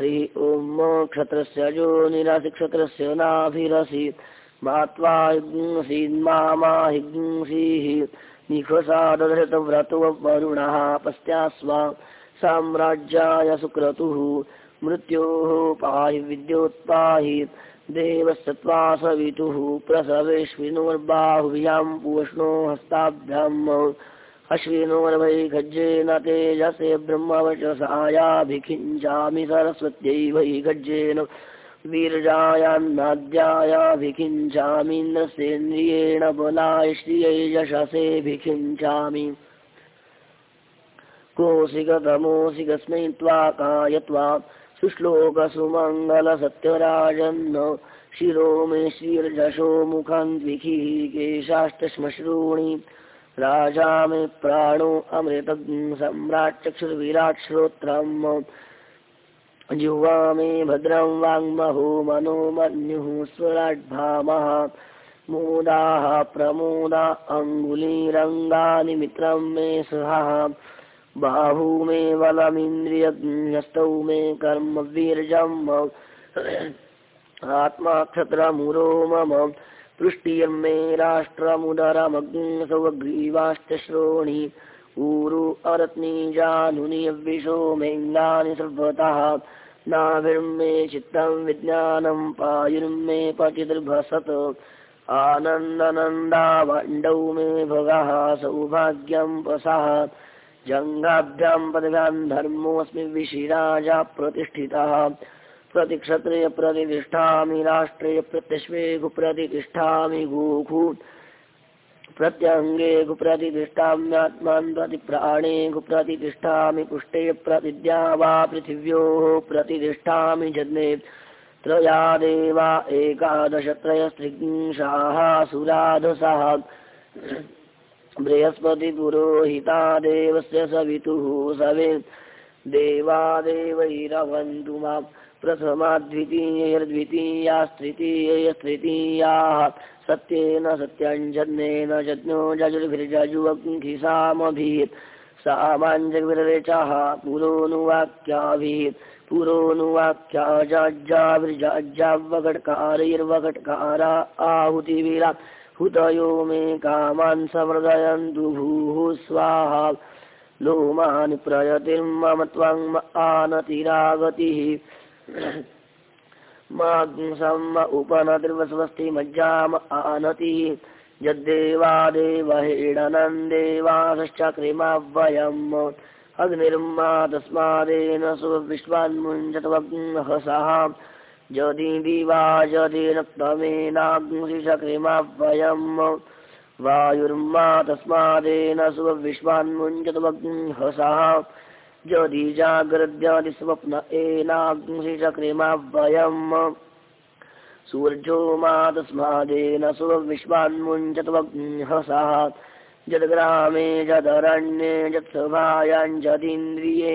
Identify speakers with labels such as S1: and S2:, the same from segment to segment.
S1: हरिः ॐ क्षत्रस्य जो निरासिक्षत्रस्य नाभिरसि मात्वा हिग्सीन्मा हिग्सीः निखसादधृतव्रतो वरुणः पस्त्यास्वा साम्राज्याय सुक्रतुः मृत्योः पाहि विद्योत्पाहि देवस्तत्त्वा सवितुः प्रसवेश्विनोर्बाहुभ्यां पूष्णो हस्ताभ्याम् अश्विनोर्वै गज्जेन तेजसे ब्रह्मवचसायाभिखिञ्चामि सरस्वत्यै वै गज्जेन वीर्जायान्नाद्यायाभिखिञ्चामीन्द्रस्येन्द्रियेण बलाय श्रियै यशसेभिखिञ्चामि कोऽसि गतमोऽसि कस्मै त्वा कायत्वा सुश्लोकसुमङ्गलसत्यराजन्न शिरो मे श्रीर्जशो मुखान्विखिः केशाष्टश्मश्रूणि राजा मे प्राणो अमृतज्ञ सम्राट् चक्षुर्विराट् श्रोत्रम् जिह्वा मे भद्रं वाङ्महो मनो मन्युः स्वराड्भामः मोदाः प्रमोदा अङ्गुलीरङ्गानि मित्रं मे सहा बाहू मे बलमिन्द्रियज्ञस्तौ मे कर्मवीर्यम् क्षत्रमुरो मम पृष्टिर्मे राष्ट्रमुदरमग्निसौग्रीवाष्टश्रोणि ऊरु अरत्नीजानुनि विशो मेङ्गानि सर्वतः नाभिर्मे चित्तं विज्ञानं पायुर्मे पचितिर्भसत् आनन्दनन्दावण्डौ मे भगः सौभाग्यं पसः जङ्गाभ्यां पदभ्यां धर्मोऽस्मि विशिराजा प्रतिष्ठितः प्रतिक्षत्रे प्रतिष्ठामि राष्ट्रे प्रत्यश्वे गुप्रतिष्ठामि गोखु प्रत्यङ्गे गुप्रतिष्ठाम्यात्मान् प्रतिप्राणे गुप्रतिष्ठामि पुष्टे प्रतिद्या वा पृथिव्योः प्रतिष्ठामि जन्मे त्रया देवा एकादशत्रयस्त्रिंशाः सुराधसः। बृहस्पतिपुरोहिता देवस्य सवितुः सवे देवादेवैरवन्तु माम् प्रथमाद्वितीयैर्द्वितीयास्तृतीयैस्तृतीयाः सत्येन सत्याञ्जन्येन जज्ञो जजुर्भिर्जजुवङ्घिसामभिः सामाञ्जविरचः पुरोनुवाक्याभिः पुरोनुवाक्या जाज्जाभिर्जाज्जावघट्कारैर्वघट्कारा आहुतिविरा हुतयो मे कामान् समृदयन्तु भूः स्वाहा लोमानि प्रयतिर्मम त्वं आनतिरागतिः माग्सम् उपनतिर्वस्वस्ति मज्जाम आनतिः। यद्देवादेवहेडनन्देवाश्चक्रिमाव्वयम् अग्निर्मा तस्मादेन सुविश्वान्मुञ्चत्वग्नहसः यदि दिवा यदि रक्तमेनाग्निशक्रिमाव्वयम् वायुर्मा तस्मादेन सुविश्वान्मुञ्चत्वग्नहसः यदि जाग्रद्यादिस्वप्न एनाग्निशक्रिमाव्वयम् सूर्यो मा तस्मादेन सुविश्वान्मुञ्चत्वग्नहसः यद्ग्रामे यदरण्ये यत्सभायाञ्जदिन्द्रिये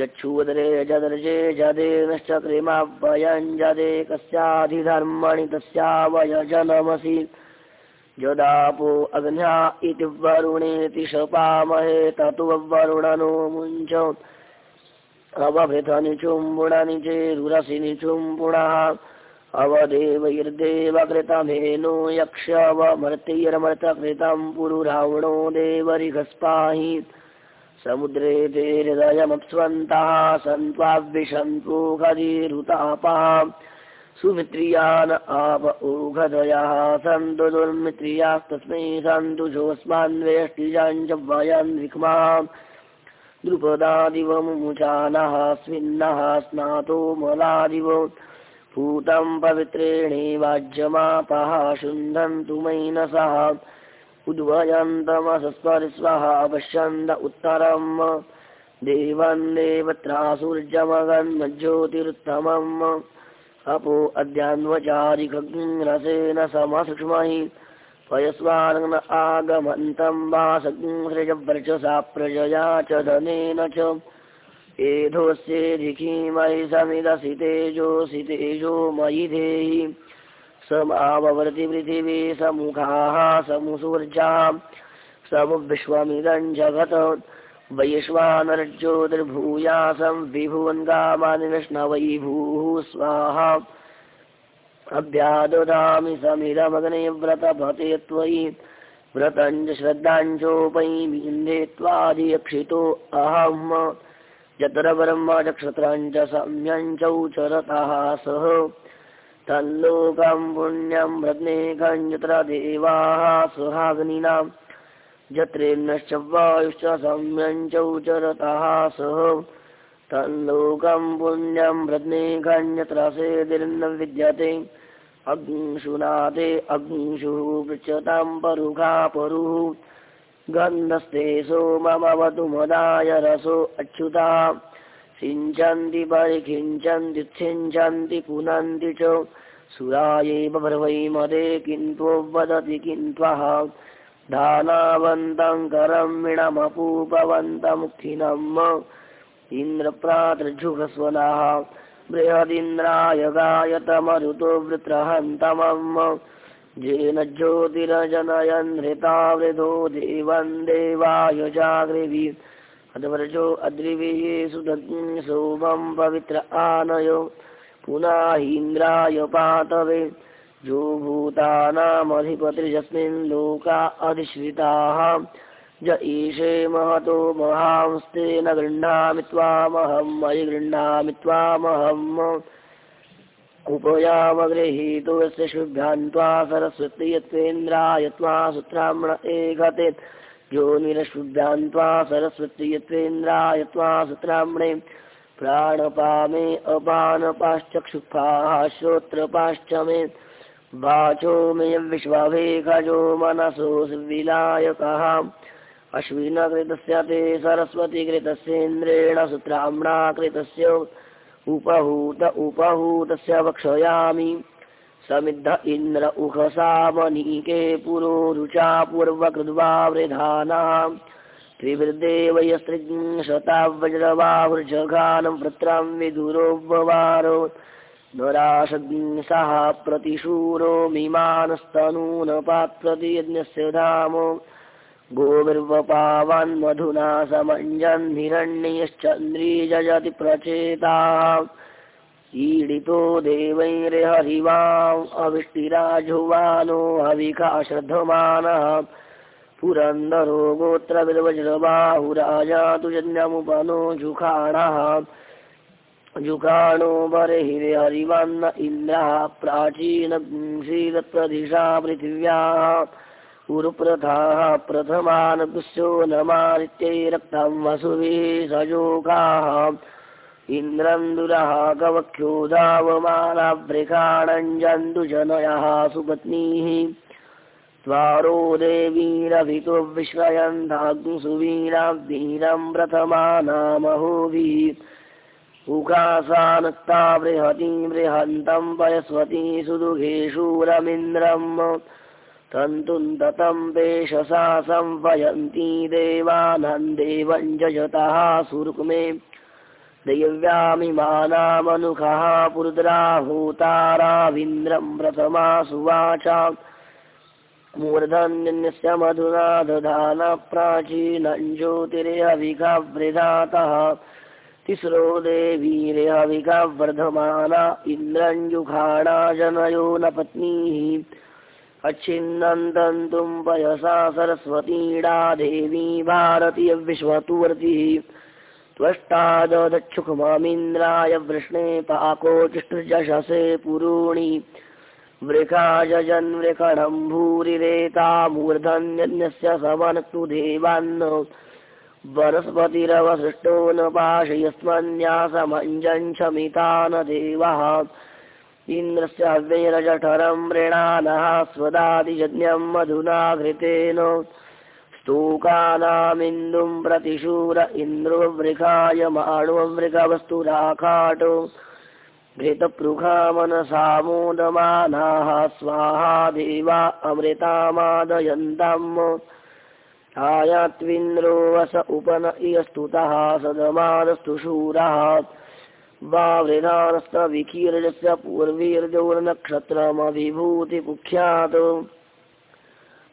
S1: यच्छूदरे जदर्जे जदेनश्चक्रिमाव्वयञ्जदे कस्याधिधर्मणि तस्यावयजनमसि यदापो अग्न्या इति वरुणेति शपामहे ततो वरुणनो मुञ्च अवभृतनि चुम्बुणनि चेरुरसि निचुम्बुणः अवदेवैर्देवकृतमेनो यक्षवमर्तिर्मर्तकृतं पुरुरावणो देवरिघस्पाहि समुद्रे ते हृदयमप्स्वन्तः सन्त्वाविशन्तु खदीरुतापः सुमित्रियान् आप ऊघदयः सन्तु दुर्मित्रियास्तस्मै सन्तु जोऽस्मान्वेष्टिजाञ्च वयन् विक्मा द्रुपदादिव मुमुचानः स्विन्नः स्नातो मलादिव। भूतं पवित्रेणे वाज्यमापः शुन्धन्तु मैनसः। उद्वयन्तमसस्परिस्वः पश्यन्त उत्तरम्। देवन् देवत्रासुर्जमगन्मज्योतिरुत्तमम् अपो अद्यान्वचारिखग्रसेन समसूक्ष्महि पयस्वानग्न आगमन्तं वा सृजवर्चसा प्रजया च धनेन च। एधोस्येधिखीमयि समिदसि तेजोऽसि तेजो मयि देहि समाववर्ति पृथिवी समुखाः समुसूर्जा समुविश्वमिदं जगत् वैश्वानरज्योतिर्भूयासं विभुवन् वैभूः स्वाहा। अभ्याददामि समिदमग्ने व्रतपते त्वयि व्रतञ्च श्रद्धाञ्चोपैमिन्दे त्वादियक्षितो अहम् यत्र ब्रह्म चक्षत्राञ्च सम्यञ्चौचरतः सः। तल्लोकं पुण्यं रत्नेकञ्चत्र देवाः सुहाग्निनाम् यत्रेन्नश्च वायुश्च सम्यञ्चौचरतः सः। तल्लोकं पुण्यं सेदिर्न विद्यते। अग्निषुः पृच्छतां परुखा परुः। गन्धस्ते सोममवतु मदाय रसो अच्युता। सिञ्चन्ति परिखिञ्चन्ति छिञ्चन्ति पुनन्ति च। सुरायैव ब्रवै मदे किन्त्वो वदति किन्त्वः दानावन्तं करं विणमपूपवन्तमुखिनम् इन्द्रप्रातृजुघस्वनः बृहदिन्द्राय गायतमरुतो वृत्रहन्तमम् जेन ज्योतिरजनयन् हृता वृधो देवन् देवाय अद्रिवीये सुदग्नि सोमं पवित्र आनयो पुनः इन्द्राय पातवे जो भूतानामधिपतिर्यस्मिन् लोका अधिश्रिताः। ज ईशे महतो महांस्तेन गृह्णामि त्वामहं मयि गृह्णामि त्वामहम् उपयामगृहीतो यस्य शुभ्यान् त्वा सुत्राम्ण यो त्वा सरस्वती यत्वेन्द्राय त्वा सुत्राम्णे। प्राणपामे अपानपाश्चक्षुपाः श्रोत्रपाश्च मे वाचो मे विश्वाभेखजो मनसोऽविलायकः अश्विनकृतस्य ते सरस्वतीकृतस्येन्द्रेण सुत्राम्णा कृतस्य उपहूत उपहूतस्य वक्षयामि। समिद्ध इन्द्र उखसामनीके पुरो रुचा पूर्वकृद्वा वृधानाः। त्रिवृद्देवयस्त्रिशतावज्रबाहुर्जघानं वृत्रं विदुरोपवारो नराशग्निसः प्रतिशूरो मिमानस्तनून पात्रति यज्ञस्य धामो। गोविर्वपावन्मधुना समञ्जन् हिरण्यश्चन्द्री जयति ईडितो देवैर्हरिवाम् अविष्टिराजुवानो हविका श्रद्धमानः। पुरन्दरो गोत्रविर्वज्रबाहुराजा तु जन्यमुपनो जुखाणः जुखाणो बर्हिरे हरिवन्न इन्द्रः प्राचीनशीलप्रदिशा पृथिव्याः। पुरुप्रथाः प्रथमानगुस्यो नमादित्यै रक्तं वसुभिः सजोकाः इन्द्रन्दुरः कवक्षोदावमानवृकाणञ्जन्तुजनयः सुपत्नीः। त्वारो देवीरभितो विश्रयन्ताग्निसुवीराब्धीरं प्रथमानामहोभिः उकासानक्ता बृहती बृहन्तं पयस्वती सुदुघे शूरमिन्द्रम् तन्तुं ततं पेशसा संवयन्ती देवानां देवं जयतः सुरुक्मे देव्यामिमानामनुखः प्रथमा सुवाचा। मूर्धन्यस्य मधुना दधान प्राचीनं तिस्रो देवीरेहविघवर्धमाना इन्द्रञ्जुखाणा जनयो न पत्नीः अच्छिन्नन्तन्तुं पयसा सरस्वतीडा देवी भारती विश्वतुवर्तिः त्वष्टादच्छुखमामिन्द्राय वृष्णे पाकोचिष्टजशसे पुरूणि वृखाजन्वृकणं भूरिरेता मूर्धन्यस्य समनक्तु देवान्न वनस्पतिरवसृष्टो न पाशयस्मन्यासमञ्जञ्छमिता न देवः। इन्द्रस्य मृणानः स्वदादियज्ञं मधुना घृतेन स्तूकानामिन्दुं प्रतिशूर इन्द्रो वृखाय माणुवृखवस्तुराखाटो। घृतपृखा मनसामोदमानाः स्वाहा देवा अमृतामादयन्तम् आयात्विन्द्रो वस उपन इयस्तुतः सदमादस्तु शूरः। वावृधानस्तविकीर्जस्य पूर्वीर्जोर्नक्षत्रमभिभूतिकुख्यात्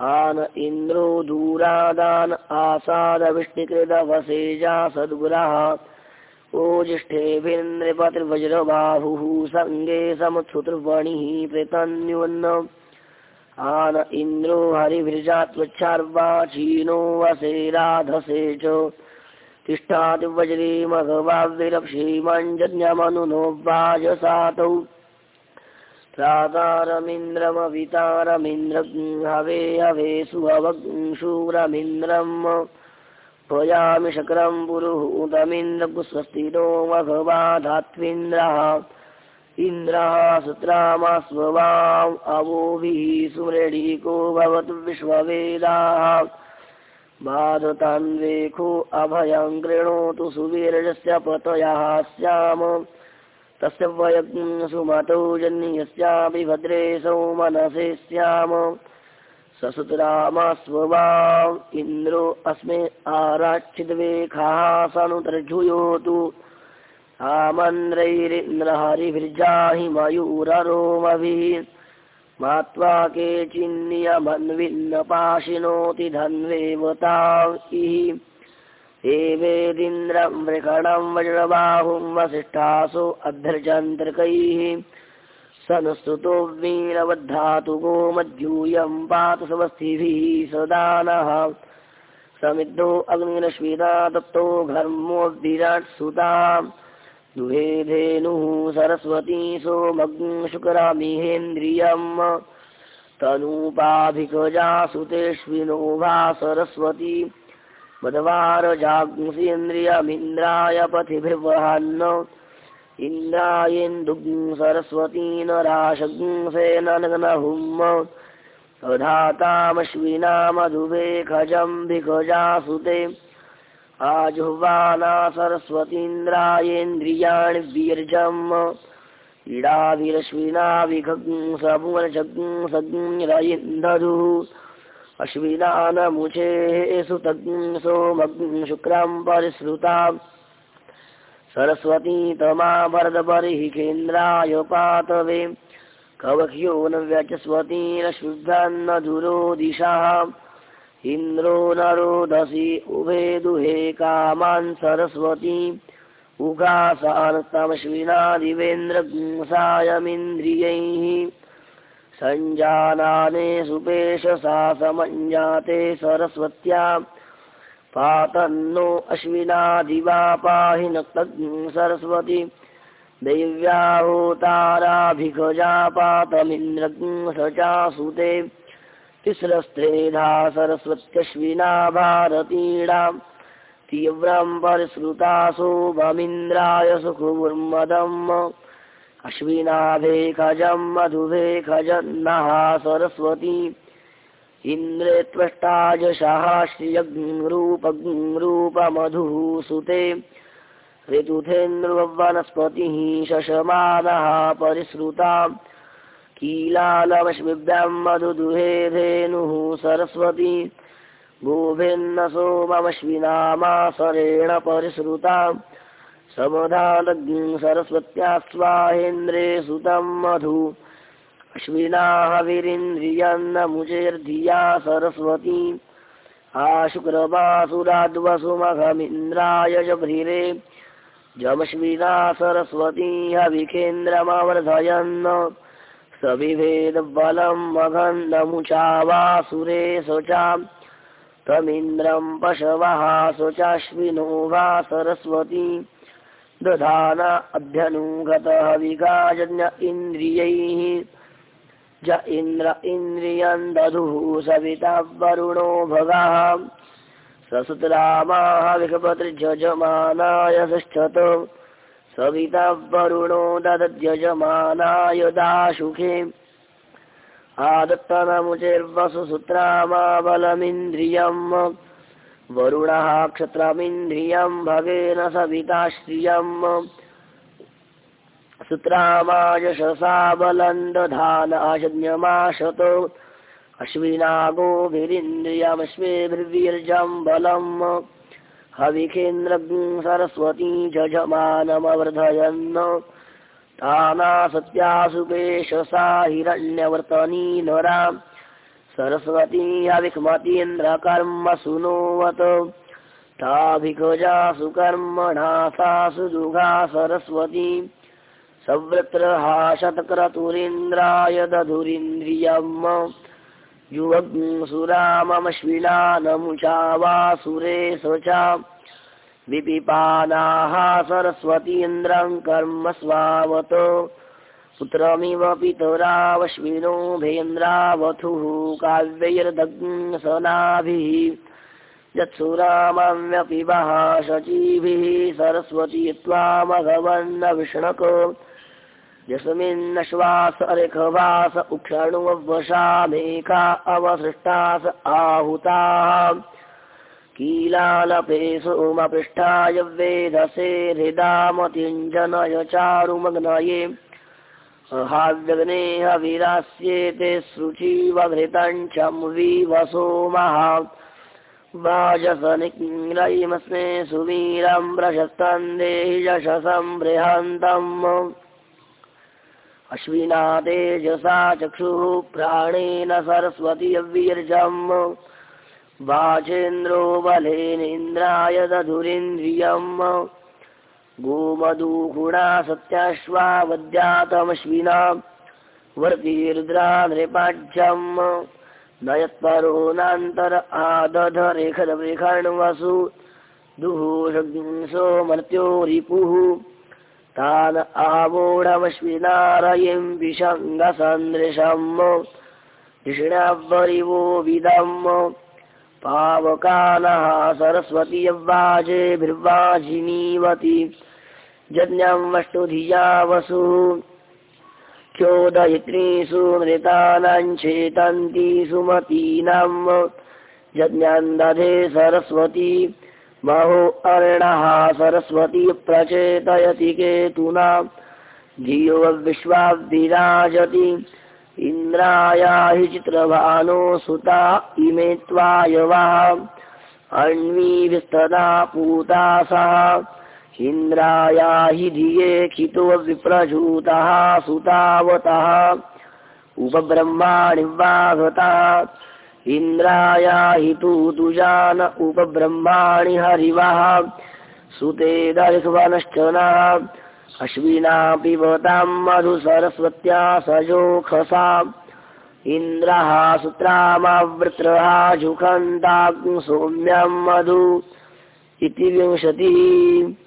S1: आन इन्द्रो दूरादान आसादविष्टिकृतवसेजा सद्गुरः। ओजिष्ठेभिर्नृपतिर्वज्रबाहुः सङ्गे समुत्सुतृवणिः प्रेतन्युन्न आन इन्द्रो हरिभिर्जात्वच्छार्वाचीनो वसे राधसे च। तिष्ठादिवज्रे मघवाविरक्षीमञ्जन्यमनुनो वाजसातौ। प्रातारमिन्द्रमवितारमिन्द्र हवे हवे सुहवशूरमिन्द्रम् भयामि शक्रम् पुरुहूतमिन्द्रस्वस्तिनो मघवा धात्वीन्द्रः इन्द्रः सुत्रामास्ववाम् अवोभिः सुमृढीको भवतु विश्ववेदाः। बाधतान्वेखो अभयम् कृणोतु सुवीर्यस्य पतयः स्याम। तस्य वयज्ञ सुमतौ जन्यस्यापि भद्रे सौ मनसे स्याम। ससुतरामास्ववाम् इन्द्रो अस्मे आराक्षिद्वेखाः सनुतर्जुयोतु आमन्द्रैरिन्द्रहरिभिर्जाहि मयूररोमभिः मात्वा केचिन्नियमन्विन्नपाशिनोति धन्वेवता इह एवेदिन्द्रं मृगणं वज्रबाहुं वसिष्ठासो अभ्यर्जन्त्रिकैः सनस्तुतो वीरवद्धातु गोमद्यूयं पातु स्वस्तिभिः सदा नः समिद्धो अग्निरश्मिता दत्तो घर्मो विराट् सुता दुहे धेनुः सरस्वती सोमग् शुक्रामिहेन्द्रियम्। तनूपाभिकजासुतेष्विनो वा सरस्वती। मदवारजाग्ंसीन्द्रियमिन्द्राय पथिभिर्वहन्। इन्द्रायेन्दुग् सरस्वती नराशग्सेन नग्नहुम् अधातामश्विना मधुवेखजम्भिखजासुते आजुह्वाना सरस्वतीन्द्रायेन्द्रियाणि वीर्जम् इडाभिरश्विना विघग्सपुवनजग्सग्रयिन्दधुः अश्विनानमुचेः सुतग् सोमग् शुक्रम् परिसृता सरस्वती तमा वरदबर्हि केन्द्राय पातवे। कवह्यो न व्यचस्वतीरश्विभ्यन्न धुरो दिशः इन्द्रो न रोदसी उभे दुहे कामान् सरस्वती। उगासानस्तमश्विना दिवेन्द्रसायमिन्द्रियैः सञ्जानाने सुपेशसा समञ्जाते सरस्वत्या। पातन्नो अश्विना दिवा पाहि न सरस्वती। दैव्याहोताराभिखजा पातमिन्द्रग् स चासुते तिस्रस्त्रेधा सरस्वत्यश्विना भारतीणाम् तीव्रम् परिसृतासो वमिन्द्राय सुखुर्मदम् अश्विनाभेखजम् मधुभेखजन्नः सरस्वती। इन्द्रे त्वष्टाजशः श्रियग्रूपग्रूपमधुः सुते ऋतुथेन्द्रवनस्पतिः शशमानः परिसृता कीलालमश्मिभ्याम् मधुदुहे धेनुः सरस्वती। गोभिन्न सोममश्विनामासरेण परिसृता समधानज्ञ सरस्वत्या स्वाहेन्द्रे सुतं मधु। अश्विनाः विरिन्द्रियन्नमुचेर्धिया सरस्वती। आशुक्रमासुराद्वसुमघमिन्द्राय जभ्रिरे जमश्विना सरस्वती हविखेन्द्रमवर्धयन् सविभेदबलं मघन्नमुचा वासुरे शोचा। तमिन्द्रं पशवः शोचाश्विनो वा सरस्वती। दधान अभ्यनुगतः विगाजन्य इन्द्रियैः। ज इन्द्र इन्द्रियम् दधुः सविता वरुणो भगः। ससुतरामाः विकपतिर्जमानाय षष्ठत सविता वरुणो ददद्यजमानाय दाशुखे आदत्तनमुचिर्वसुसूत्रामाबलमिन्द्रियम् वरुणः क्षत्रमिन्द्रियम् भगेन सविता श्रियम् सुत्रामायशसा बलम् दधान अजन्यमाशत अश्विना गोभिरिन्द्रियमश्वेभिर्वीर्जम् बलम् हविखेन्द्रज्ञ सरस्वती जजमानमवर्धयन् ताना सत्यासुपेशसा हिरण्यवर्तनी नरा। सरस्वती अविक्मतीन्द्रकर्म सुनोवत। ताभिकजासु कर्मणा सा सुदुघा सरस्वती। सवृत्रहा शतक्रतुरिन्द्राय दधुरिन्द्रियम् युवग्सुरामश्विना नमुचा वा सुरे स विपिपानाः सरस्वतीन्द्रं कर्म स्वावत। पुत्रमिव पितरावश्विनोभेन्द्रावथुः काव्यैर्दग्सनाभिः यत्सुरामव्यपि वः शचीभिः सरस्वती त्वामघवन्न विष्णक यस्मिन्नश्वास अर्घवास उक्षणुवशामेका अवसृष्टास आहुताः। कीलालपे सोमपृष्ठाय वेदसे हृदामतिञ्जनय चारुमग्नये। हाव्यग्नेह विरास्येते शुचीवघृतं चं विवसोमः वाजसनिरयिमस्मे सुवीरं प्रशस्तं देहि यशसं बृहन्तम् अश्विना तेजसा चक्षुः प्राणेन सरस्वती वीर्जम् वाचेन्द्रो बलेनेन्द्राय दधुरिन्द्रियम्। गोमदूहुणा सत्याश्वावद्यातमश्विना वर्तीर्द्रा नृपाढ्यम् नयत्परोनान्तर आदधरेखदरेखण्वसु दुःसो मर्त्यो रिपुः तान् आवोढमश्विनारयिं विषङ्गसन्दृशम् ऋषिणवरिवो विदम् पावकानः सरस्वती वाजेभिर्वाजिनीवति जज्ञमष्टुधिया वसु चोदयित्रीषु मृतानां। चेतन्ति सुमतीनाम् यज्ञान् दधे सरस्वती महो अर्णः सरस्वती प्रचेतयति केतुना। धियो विश्वाब्धिराजति इन्द्राया हि चित्रभानो सुता इमे त्वायवः अन्वीभिस्तदा पूता सह। इन्द्राया हि धिये खितो विप्रजूतः सुतावतः। उपब्रह्माणि वागतः इन्द्राया हि तु तुजान उपब्रह्माणि हरिवः सुते दर्शवनश्च नः। अश्विना पिबतां मधु सरस्वत्या सजोखसा। इन्द्रः सुत्रामावृत्रः झुखन्ताग् सौम्यं मधु इति विंशतिः